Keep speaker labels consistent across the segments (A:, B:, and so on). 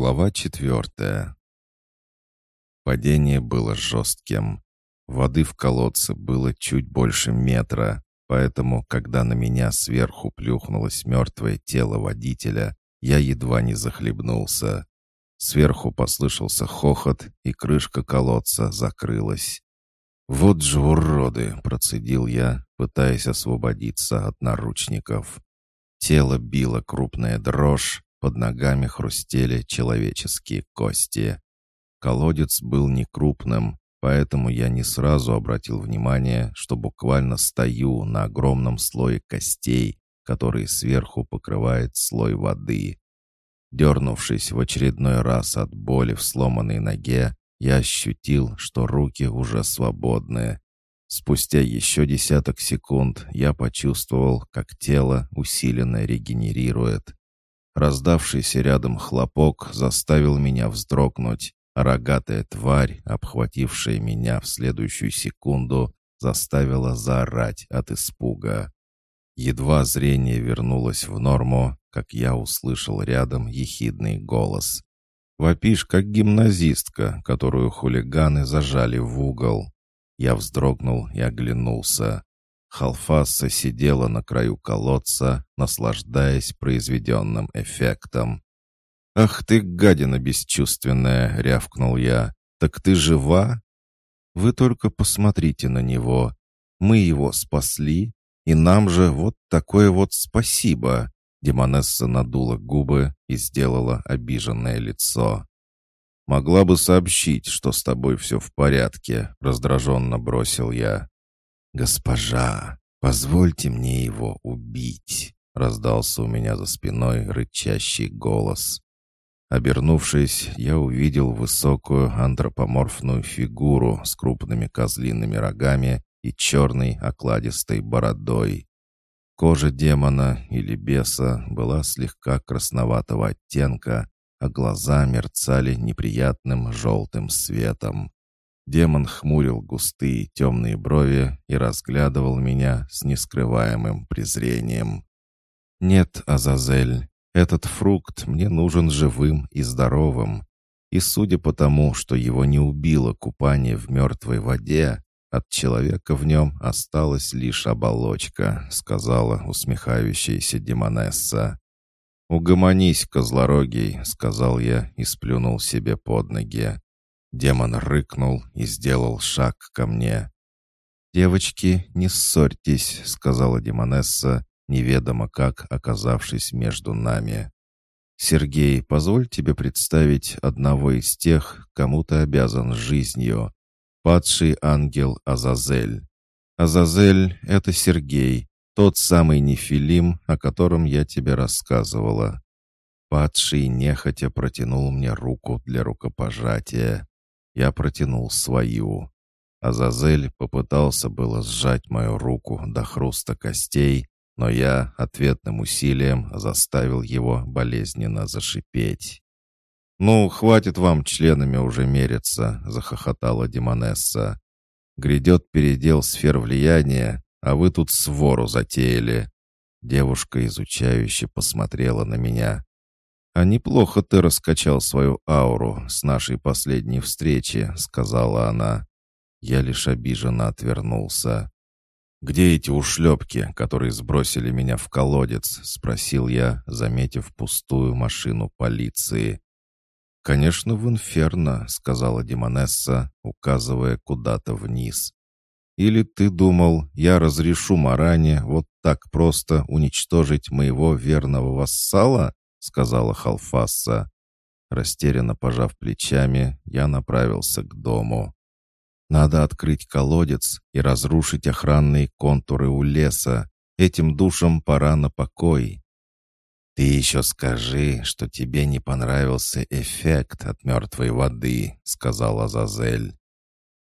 A: Глава четвертая. Падение было жестким. Воды в колодце было чуть больше метра, поэтому, когда на меня сверху плюхнулось мертвое тело водителя, я едва не захлебнулся. Сверху послышался хохот, и крышка колодца закрылась. «Вот же уроды!» — процедил я, пытаясь освободиться от наручников. Тело било крупная дрожь, под ногами хрустели человеческие кости. Колодец был некрупным, поэтому я не сразу обратил внимание, что буквально стою на огромном слое костей, который сверху покрывает слой воды. Дернувшись в очередной раз от боли в сломанной ноге, я ощутил, что руки уже свободны. Спустя еще десяток секунд я почувствовал, как тело усиленно регенерирует. Раздавшийся рядом хлопок заставил меня вздрогнуть, а рогатая тварь, обхватившая меня в следующую секунду, заставила заорать от испуга. Едва зрение вернулось в норму, как я услышал рядом ехидный голос. «Вопишь, как гимназистка, которую хулиганы зажали в угол». Я вздрогнул и оглянулся. Халфаса сидела на краю колодца, наслаждаясь произведенным эффектом. «Ах ты, гадина бесчувственная!» — рявкнул я. «Так ты жива?» «Вы только посмотрите на него. Мы его спасли, и нам же вот такое вот спасибо!» Демонесса надула губы и сделала обиженное лицо. «Могла бы сообщить, что с тобой все в порядке», — раздраженно бросил я. «Госпожа, позвольте мне его убить!» — раздался у меня за спиной рычащий голос. Обернувшись, я увидел высокую антропоморфную фигуру с крупными козлиными рогами и черной окладистой бородой. Кожа демона или беса была слегка красноватого оттенка, а глаза мерцали неприятным желтым светом. Демон хмурил густые темные брови и разглядывал меня с нескрываемым презрением. «Нет, Азазель, этот фрукт мне нужен живым и здоровым. И судя по тому, что его не убило купание в мертвой воде, от человека в нем осталась лишь оболочка», — сказала усмехающаяся Демонесса. «Угомонись, козлорогий», — сказал я и сплюнул себе под ноги. Демон рыкнул и сделал шаг ко мне. «Девочки, не ссорьтесь», — сказала Демонесса, неведомо как оказавшись между нами. «Сергей, позволь тебе представить одного из тех, кому ты обязан жизнью. Падший ангел Азазель. Азазель — это Сергей, тот самый Нефилим, о котором я тебе рассказывала». Падший нехотя протянул мне руку для рукопожатия. Я протянул свою. Азазель попытался было сжать мою руку до хруста костей, но я ответным усилием заставил его болезненно зашипеть. «Ну, хватит вам членами уже мериться», — захохотала Демонесса. «Грядет передел сфер влияния, а вы тут свору затеяли». Девушка изучающе посмотрела на меня. «А неплохо ты раскачал свою ауру с нашей последней встречи», — сказала она. Я лишь обиженно отвернулся. «Где эти ушлепки, которые сбросили меня в колодец?» — спросил я, заметив пустую машину полиции. «Конечно, в инферно», — сказала Демонесса, указывая куда-то вниз. «Или ты думал, я разрешу Маране вот так просто уничтожить моего верного вассала?» — сказала Халфасса. Растерянно пожав плечами, я направился к дому. «Надо открыть колодец и разрушить охранные контуры у леса. Этим душам пора на покой». «Ты еще скажи, что тебе не понравился эффект от мертвой воды», — сказала Зазель.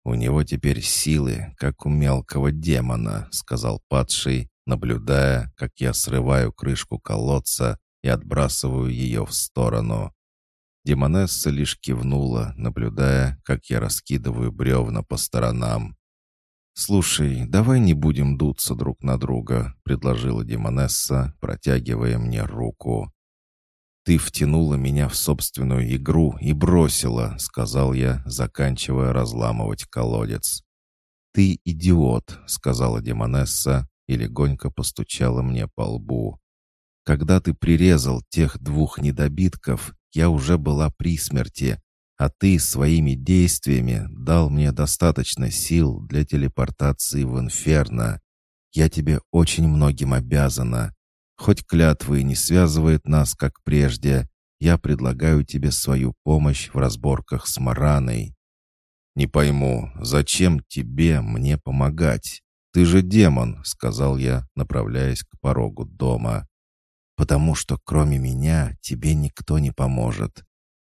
A: «У него теперь силы, как у мелкого демона», — сказал падший, наблюдая, как я срываю крышку колодца и отбрасываю ее в сторону. Демонесса лишь кивнула, наблюдая, как я раскидываю бревна по сторонам. «Слушай, давай не будем дуться друг на друга», — предложила Демонесса, протягивая мне руку. «Ты «Ты втянула меня в собственную игру и бросила», — сказал я, заканчивая разламывать колодец. «Ты идиот», — сказала Демонесса и легонько постучала мне по лбу. «Когда ты прирезал тех двух недобитков, я уже была при смерти, а ты своими действиями дал мне достаточно сил для телепортации в Инферно. Я тебе очень многим обязана. Хоть клятвы и не связывает нас, как прежде, я предлагаю тебе свою помощь в разборках с Мараной». «Не пойму, зачем тебе мне помогать? Ты же демон», — сказал я, направляясь к порогу дома. «Потому что кроме меня тебе никто не поможет.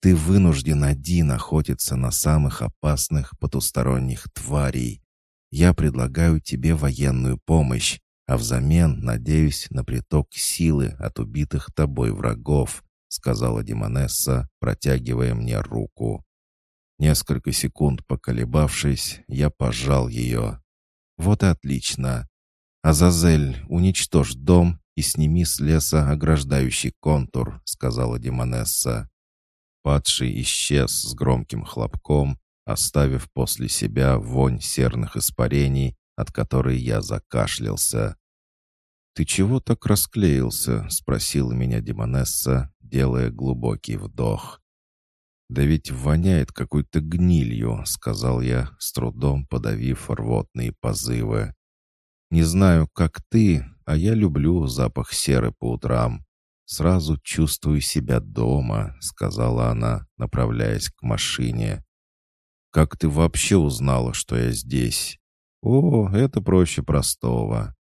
A: Ты вынужден один охотиться на самых опасных потусторонних тварей. Я предлагаю тебе военную помощь, а взамен надеюсь на приток силы от убитых тобой врагов», сказала Димонесса, протягивая мне руку. Несколько секунд поколебавшись, я пожал ее. «Вот и отлично. Азазель, уничтожь дом и сними с леса ограждающий контур», сказала Димонесса. Падший исчез с громким хлопком, оставив после себя вонь серных испарений, от которой я закашлялся. «Ты чего так расклеился?» — спросила меня Демонесса, делая глубокий вдох. «Да ведь воняет какой-то гнилью», — сказал я, с трудом подавив рвотные позывы. «Не знаю, как ты, а я люблю запах серы по утрам. Сразу чувствую себя дома», — сказала она, направляясь к машине. «Как ты вообще узнала, что я здесь?» «О, это проще простого.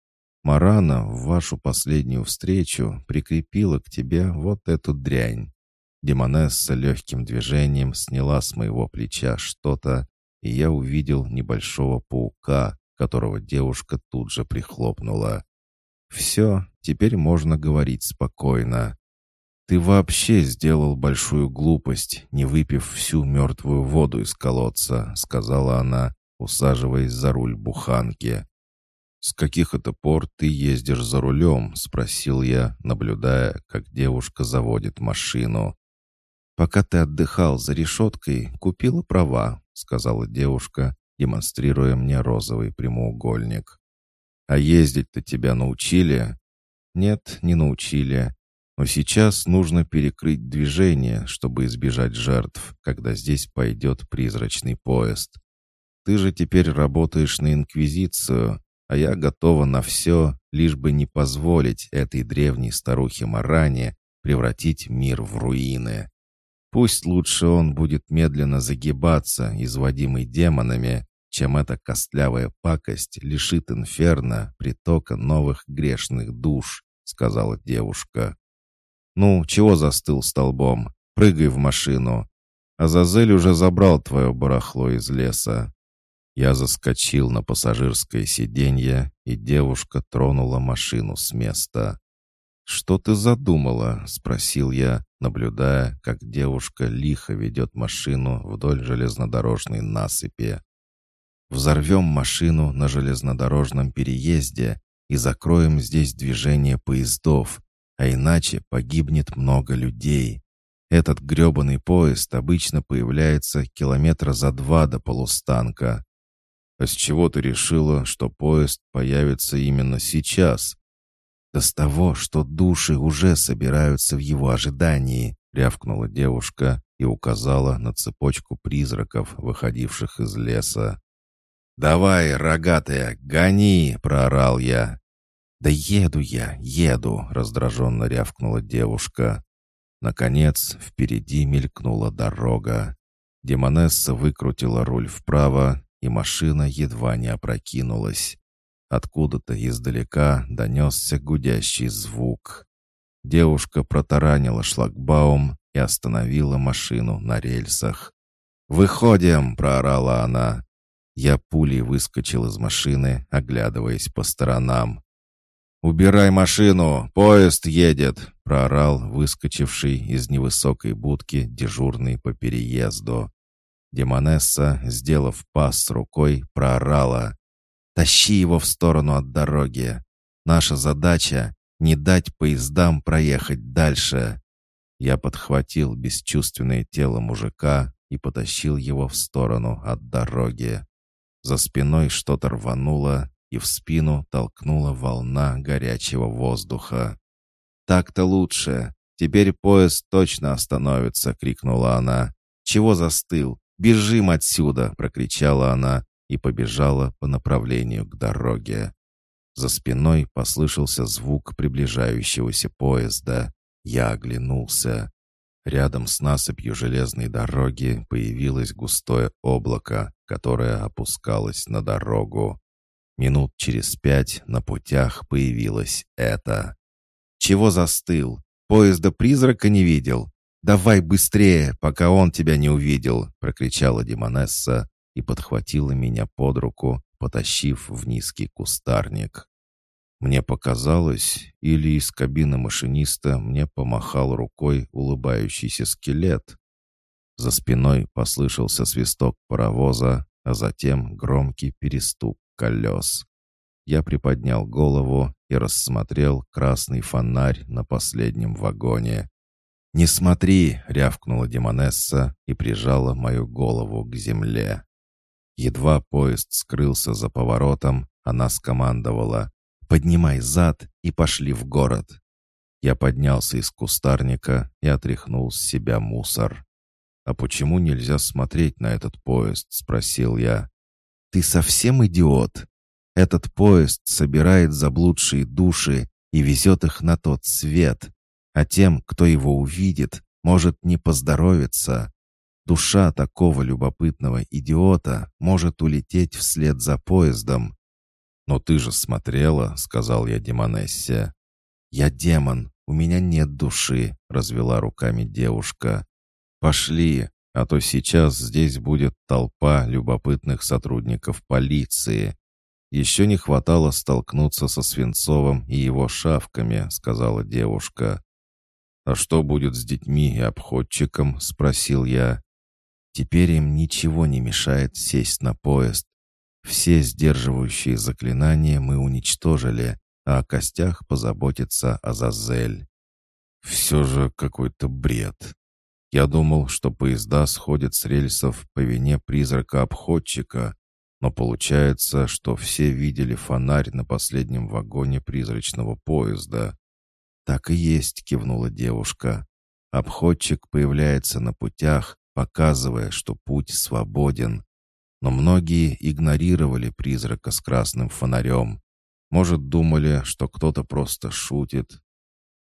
A: Марана в вашу последнюю встречу прикрепила к тебе вот эту дрянь». Демонесса легким движением сняла с моего плеча что-то, и я увидел небольшого паука, которого девушка тут же прихлопнула. «Все, теперь можно говорить спокойно. Ты вообще сделал большую глупость, не выпив всю мертвую воду из колодца», — сказала она, усаживаясь за руль буханки. «С каких это пор ты ездишь за рулем?» — спросил я, наблюдая, как девушка заводит машину. «Пока ты отдыхал за решеткой, купила права», — сказала девушка, демонстрируя мне розовый прямоугольник. «А ездить-то тебя научили?» «Нет, не научили. Но сейчас нужно перекрыть движение, чтобы избежать жертв, когда здесь пойдет призрачный поезд. Ты же теперь работаешь на Инквизицию, а я готова на все, лишь бы не позволить этой древней старухе Маране превратить мир в руины. Пусть лучше он будет медленно загибаться, изводимый демонами, чем эта костлявая пакость лишит инферно притока новых грешных душ», — сказала девушка. «Ну, чего застыл столбом? Прыгай в машину. Азазель уже забрал твое барахло из леса. Я заскочил на пассажирское сиденье, и девушка тронула машину с места. «Что ты задумала?» — спросил я, наблюдая, как девушка лихо ведет машину вдоль железнодорожной насыпи. «Взорвем машину на железнодорожном переезде и закроем здесь движение поездов, а иначе погибнет много людей. Этот гребаный поезд обычно появляется километра за два до полустанка. «А с чего ты решила, что поезд появится именно сейчас?» «Да с того, что души уже собираются в его ожидании», — рявкнула девушка и указала на цепочку призраков, выходивших из леса. «Давай, рогатая, гони!» — проорал я. «Да еду я, еду!» — раздраженно рявкнула девушка. Наконец, впереди мелькнула дорога. Демонесса выкрутила руль вправо, и машина едва не опрокинулась. Откуда-то издалека донесся гудящий звук. Девушка протаранила шлагбаум и остановила машину на рельсах. «Выходим!» — проорала она. Я пулей выскочил из машины, оглядываясь по сторонам. «Убирай машину! Поезд едет!» — проорал выскочивший из невысокой будки дежурный по переезду. Демонесса, сделав пас рукой, проорала. «Тащи его в сторону от дороги. Наша задача — не дать поездам проехать дальше». Я подхватил бесчувственное тело мужика и потащил его в сторону от дороги. За спиной что-то рвануло, и в спину толкнула волна горячего воздуха. «Так-то лучше. Теперь поезд точно остановится!» — крикнула она. «Чего застыл? Бежим отсюда!» — прокричала она и побежала по направлению к дороге. За спиной послышался звук приближающегося поезда. Я оглянулся. Рядом с насыпью железной дороги появилось густое облако, которое опускалось на дорогу. Минут через пять на путях появилось это. «Чего застыл? Поезда-призрака не видел? Давай быстрее, пока он тебя не увидел!» — прокричала Демонесса и подхватила меня под руку, потащив в низкий кустарник. Мне показалось, или из кабины машиниста мне помахал рукой улыбающийся скелет. За спиной послышался свисток паровоза, а затем громкий перестук колес. Я приподнял голову и рассмотрел красный фонарь на последнем вагоне. «Не смотри!» — рявкнула Демонесса и прижала мою голову к земле. Едва поезд скрылся за поворотом, она скомандовала «Поднимай зад и пошли в город». Я поднялся из кустарника и отряхнул с себя мусор. «А почему нельзя смотреть на этот поезд?» — спросил я. «Ты совсем идиот? Этот поезд собирает заблудшие души и везет их на тот свет, а тем, кто его увидит, может не поздоровиться. Душа такого любопытного идиота может улететь вслед за поездом. «Но ты же смотрела», — сказал я Демонессе. «Я демон, у меня нет души», — развела руками девушка. «Пошли, а то сейчас здесь будет толпа любопытных сотрудников полиции. Еще не хватало столкнуться со Свинцовым и его шавками», — сказала девушка. «А что будет с детьми и обходчиком?» — спросил я. «Теперь им ничего не мешает сесть на поезд. Все сдерживающие заклинания мы уничтожили, а о костях позаботится Азазель». «Все же какой-то бред», я думал, что поезда сходят с рельсов по вине призрака-обходчика, но получается, что все видели фонарь на последнем вагоне призрачного поезда. «Так и есть», — кивнула девушка. «Обходчик появляется на путях, показывая, что путь свободен. Но многие игнорировали призрака с красным фонарем. Может, думали, что кто-то просто шутит,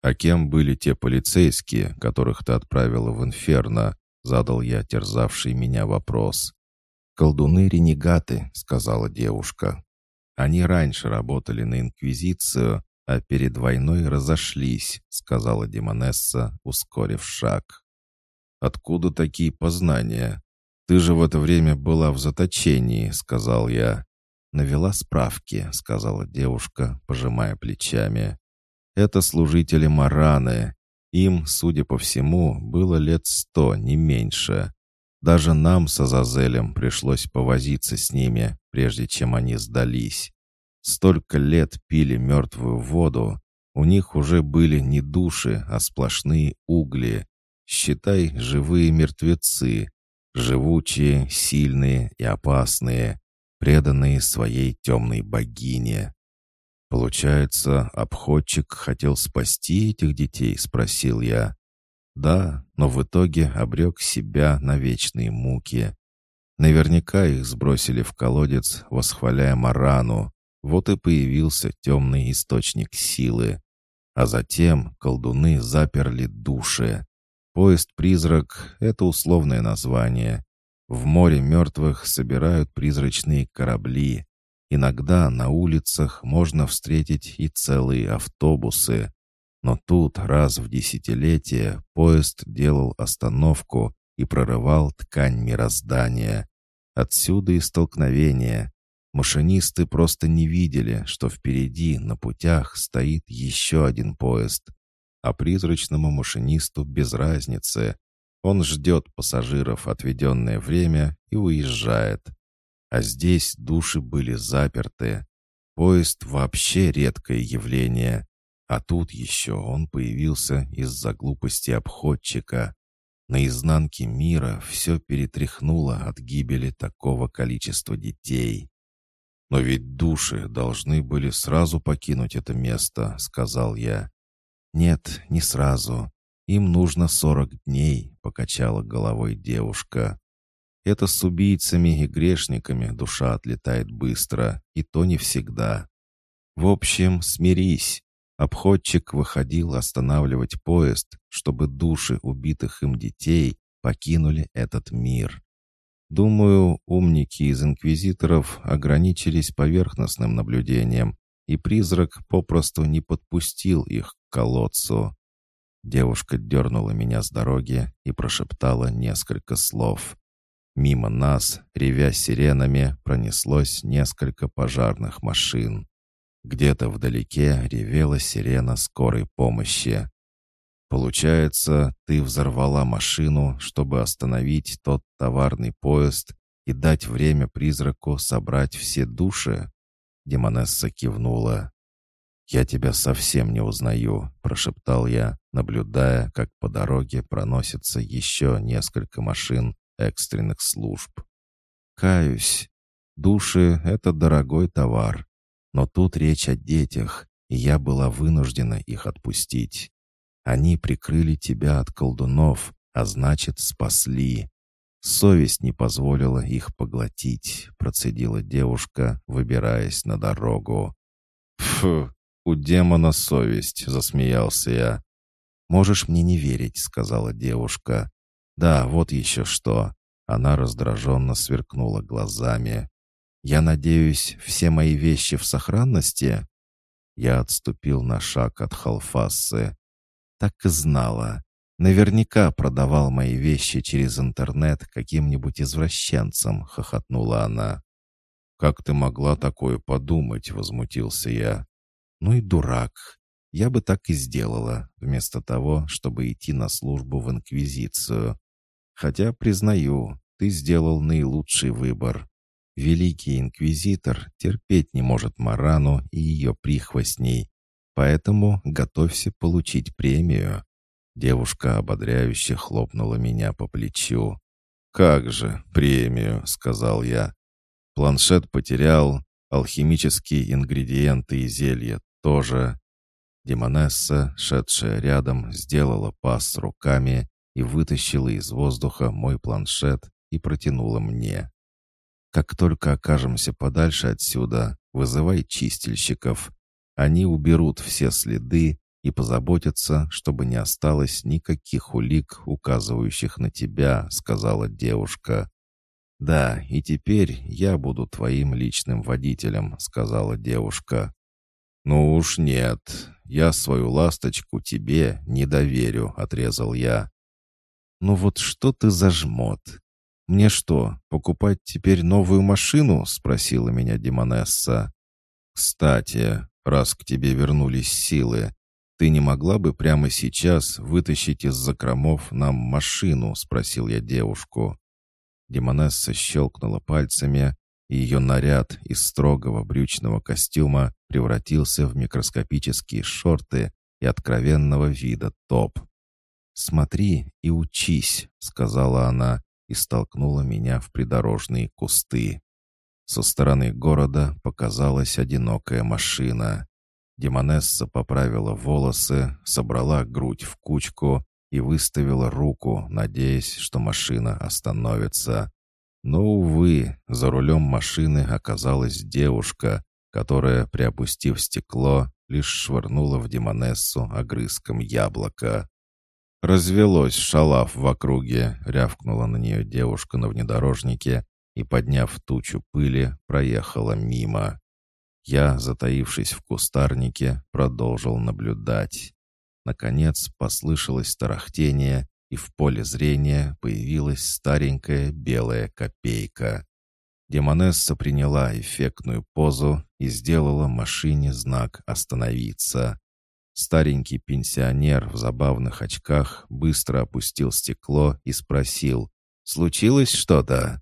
A: «А кем были те полицейские, которых ты отправила в инферно?» — задал я терзавший меня вопрос. «Колдуны-ренегаты», — сказала девушка. «Они раньше работали на Инквизицию, а перед войной разошлись», — сказала Демонесса, ускорив шаг. «Откуда такие познания? Ты же в это время была в заточении», — сказал я. «Навела справки», — сказала девушка, пожимая плечами. Это служители Мараны. Им, судя по всему, было лет сто, не меньше. Даже нам с Азазелем пришлось повозиться с ними, прежде чем они сдались. Столько лет пили мертвую воду, у них уже были не души, а сплошные угли. Считай, живые мертвецы, живучие, сильные и опасные, преданные своей темной богине. «Получается, обходчик хотел спасти этих детей?» — спросил я. «Да, но в итоге обрек себя на вечные муки. Наверняка их сбросили в колодец, восхваляя Марану. Вот и появился темный источник силы. А затем колдуны заперли души. Поезд-призрак — это условное название. В море мертвых собирают призрачные корабли. Иногда на улицах можно встретить и целые автобусы. Но тут раз в десятилетие поезд делал остановку и прорывал ткань мироздания. Отсюда и столкновение. Машинисты просто не видели, что впереди на путях стоит еще один поезд. А призрачному машинисту без разницы. Он ждет пассажиров отведенное время и уезжает. А здесь души были заперты. Поезд вообще редкое явление. А тут еще он появился из-за глупости обходчика. На изнанке мира все перетряхнуло от гибели такого количества детей. «Но ведь души должны были сразу покинуть это место», — сказал я. «Нет, не сразу. Им нужно сорок дней», — покачала головой девушка. «Это с убийцами и грешниками душа отлетает быстро, и то не всегда. В общем, смирись. Обходчик выходил останавливать поезд, чтобы души убитых им детей покинули этот мир. Думаю, умники из инквизиторов ограничились поверхностным наблюдением, и призрак попросту не подпустил их колодцу. Девушка дернула меня с дороги и прошептала несколько слов. Мимо нас, ревя сиренами, пронеслось несколько пожарных машин. Где-то вдалеке ревела сирена скорой помощи. Получается, ты взорвала машину, чтобы остановить тот товарный поезд и дать время призраку собрать все души?» Демонесса кивнула. «Я тебя совсем не узнаю», — прошептал я, наблюдая, как по дороге проносится еще несколько машин экстренных служб. «Каюсь. Души — это дорогой товар. Но тут речь о детях, и я была вынуждена их отпустить. Они прикрыли тебя от колдунов, а значит, спасли. Совесть не позволила их поглотить, процедила девушка, выбираясь на дорогу. Фу, у демона совесть, засмеялся я. Можешь мне не верить, сказала девушка. Да, вот еще что. Она раздраженно сверкнула глазами. Я надеюсь, все мои вещи в сохранности?» Я отступил на шаг от Халфасы. Так и знала. Наверняка продавал мои вещи через интернет каким-нибудь извращенцам, хохотнула она. «Как ты могла такое подумать?» — возмутился я. «Ну и дурак. Я бы так и сделала, вместо того, чтобы идти на службу в Инквизицию. Хотя, признаю, ты сделал наилучший выбор. Великий инквизитор терпеть не может Марану и ее прихвостней, поэтому готовься получить премию». Девушка ободряюще хлопнула меня по плечу. «Как же, премию», — сказал я. «Планшет потерял, алхимические ингредиенты и зелья тоже». Демонесса, шедшая рядом, сделала пас руками и вытащила из воздуха мой планшет и протянула мне. Как только окажемся подальше отсюда, вызывай чистильщиков. Они уберут все следы и позаботятся, чтобы не осталось никаких улик, указывающих на тебя», — сказала девушка. «Да, и теперь я буду твоим личным водителем», — сказала девушка. «Ну уж нет, я свою ласточку тебе не доверю», — отрезал я. «Ну вот что ты за жмот? «Мне что, покупать теперь новую машину?» — спросила меня Демонесса. «Кстати, раз к тебе вернулись силы, ты не могла бы прямо сейчас вытащить из закромов нам машину?» — спросил я девушку. Демонесса щелкнула пальцами, ее наряд из строгого брючного костюма превратился в микроскопические шорты и откровенного вида топ. «Смотри и учись», — сказала она, и столкнула меня в придорожные кусты. Со стороны города показалась одинокая машина. Демонесса поправила волосы, собрала грудь в кучку и выставила руку, надеясь, что машина остановится. Но, увы, за рулем машины оказалась девушка, которая, приопустив стекло, лишь швырнула в Демонессу огрызком яблока. «Развелось шалав в округе», — рявкнула на нее девушка на внедорожнике и, подняв тучу пыли, проехала мимо. Я, затаившись в кустарнике, продолжил наблюдать. Наконец послышалось тарахтение, и в поле зрения появилась старенькая белая копейка. Демонесса приняла эффектную позу и сделала машине знак «Остановиться». Старенький пенсионер в забавных очках быстро опустил стекло и спросил, «Случилось что-то?»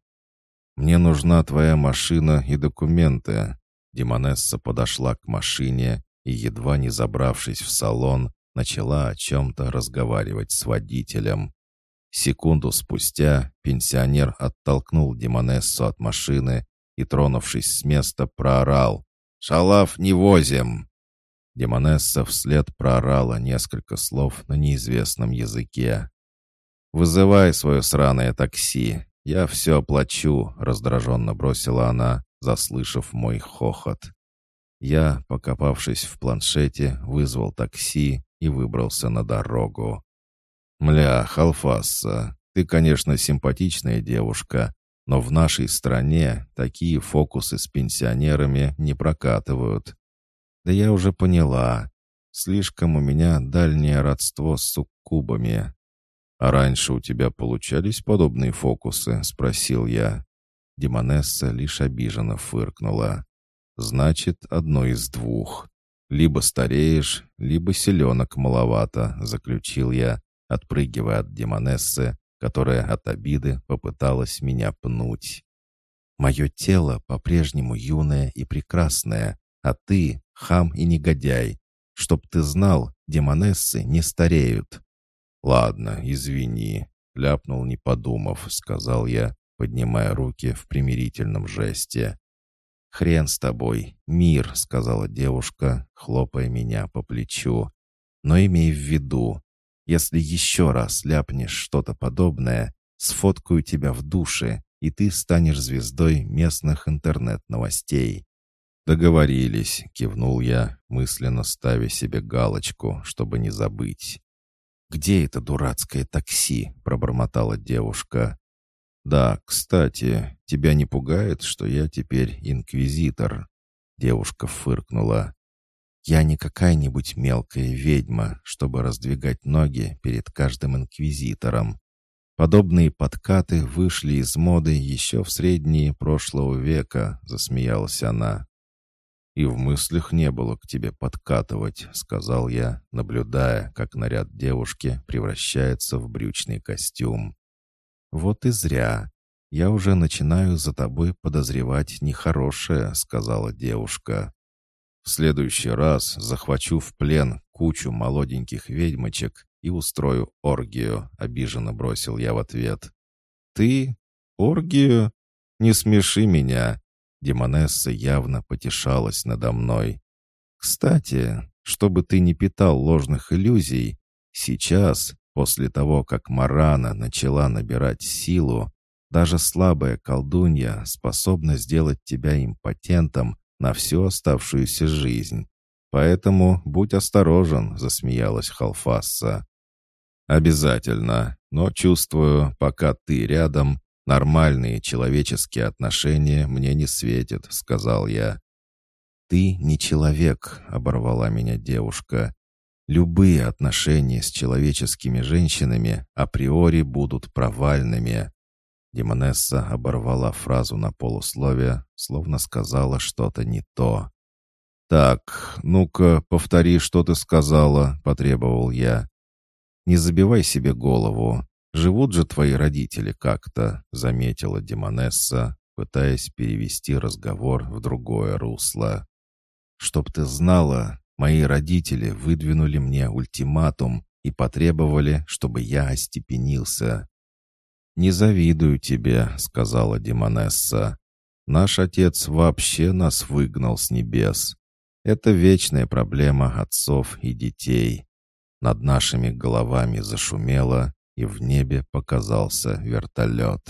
A: «Мне нужна твоя машина и документы». Демонесса подошла к машине и, едва не забравшись в салон, начала о чем-то разговаривать с водителем. Секунду спустя пенсионер оттолкнул Демонессу от машины и, тронувшись с места, проорал «Шалав не возим!». Демонесса вслед проорала несколько слов на неизвестном языке. «Вызывай свое сраное такси, я все оплачу», — раздраженно бросила она, заслышав мой хохот. Я, покопавшись в планшете, вызвал такси и выбрался на дорогу. «Мля, Халфасса, ты, конечно, симпатичная девушка, но в нашей стране такие фокусы с пенсионерами не прокатывают. Да я уже поняла. Слишком у меня дальнее родство с суккубами. «А раньше у тебя получались подобные фокусы?» — спросил я. Демонесса лишь обиженно фыркнула. «Значит, одно из двух. Либо стареешь, либо селенок маловато», — заключил я, отпрыгивая от Демонессы, которая от обиды попыталась меня пнуть. «Мое тело по-прежнему юное и прекрасное, а ты — хам и негодяй. Чтоб ты знал, демонессы не стареют». «Ладно, извини», — ляпнул, не подумав, — сказал я, поднимая руки в примирительном жесте. «Хрен с тобой, мир», — сказала девушка, хлопая меня по плечу. «Но имей в виду, если еще раз ляпнешь что-то подобное, сфоткаю тебя в душе, и ты станешь звездой местных интернет-новостей». «Договорились», — кивнул я, мысленно ставя себе галочку, чтобы не забыть. «Где это дурацкое такси?» — пробормотала девушка. «Да, кстати, тебя не пугает, что я теперь инквизитор?» Девушка фыркнула. «Я не какая-нибудь мелкая ведьма, чтобы раздвигать ноги перед каждым инквизитором. Подобные подкаты вышли из моды еще в средние прошлого века», — засмеялась она. «И в мыслях не было к тебе подкатывать», — сказал я, наблюдая, как наряд девушки превращается в брючный костюм. «Вот и зря. Я уже начинаю за тобой подозревать нехорошее», — сказала девушка. «В следующий раз захвачу в плен кучу молоденьких ведьмочек и устрою оргию», — обиженно бросил я в ответ. «Ты? Оргию? Не смеши меня. Демонесса явно потешалась надо мной. «Кстати, чтобы ты не питал ложных иллюзий, сейчас, после того, как Марана начала набирать силу, даже слабая колдунья способна сделать тебя импотентом на всю оставшуюся жизнь. Поэтому будь осторожен», — засмеялась Халфасса. «Обязательно, но чувствую, пока ты рядом, «Нормальные человеческие отношения мне не светят», — сказал я. «Ты не человек», — оборвала меня девушка. «Любые отношения с человеческими женщинами априори будут провальными». Демонесса оборвала фразу на полусловие, словно сказала что-то не то. «Так, ну-ка, повтори, что ты сказала», — потребовал я. «Не забивай себе голову. «Живут же твои родители как-то», — заметила Демонесса, пытаясь перевести разговор в другое русло. «Чтоб ты знала, мои родители выдвинули мне ультиматум и потребовали, чтобы я остепенился». «Не завидую тебе», — сказала Демонесса. «Наш отец вообще нас выгнал с небес. Это вечная проблема отцов и детей. Над нашими головами зашумело, и в небе показался вертолет.